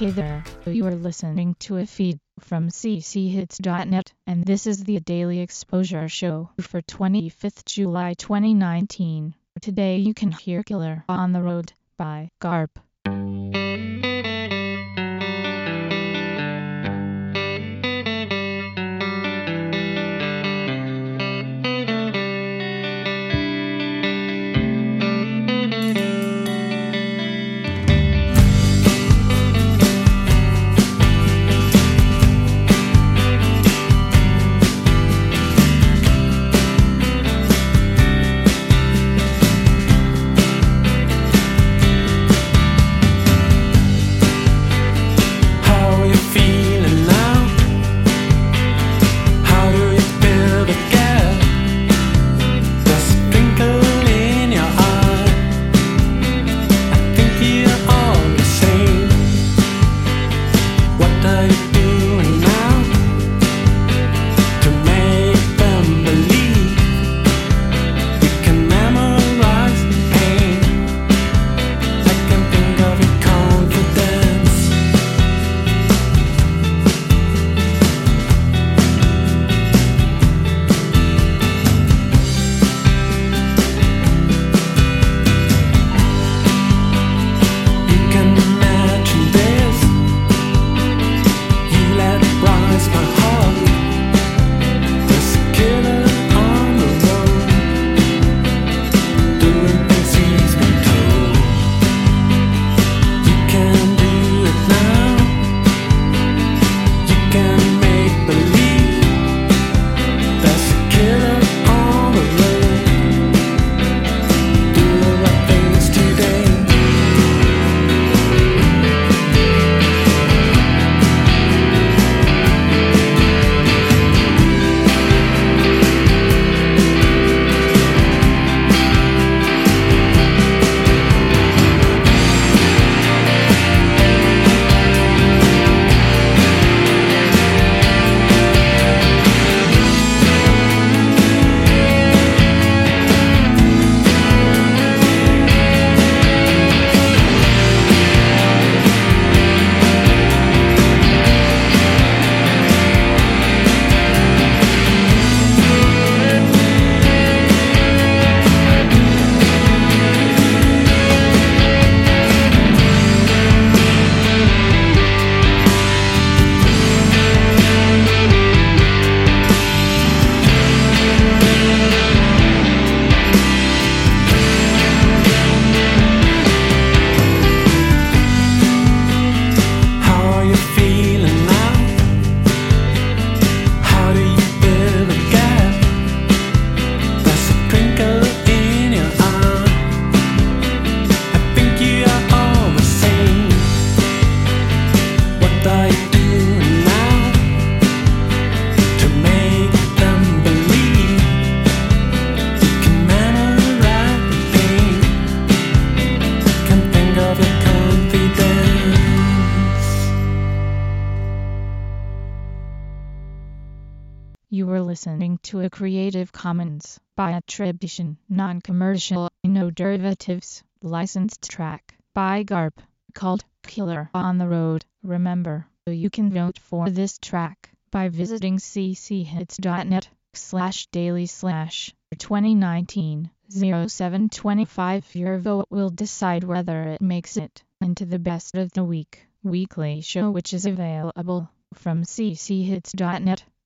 Hey there, you are listening to a feed from cchits.net, and this is the Daily Exposure Show for 25th July 2019. Today you can hear Killer on the Road by Garp. Were listening to a Creative Commons by attribution, non-commercial, no derivatives, licensed track by Garp called Killer on the Road. Remember, you can vote for this track by visiting cchits.net slash daily slash 2019 0725. Your vote will decide whether it makes it into the best of the week weekly show which is available from cchits.net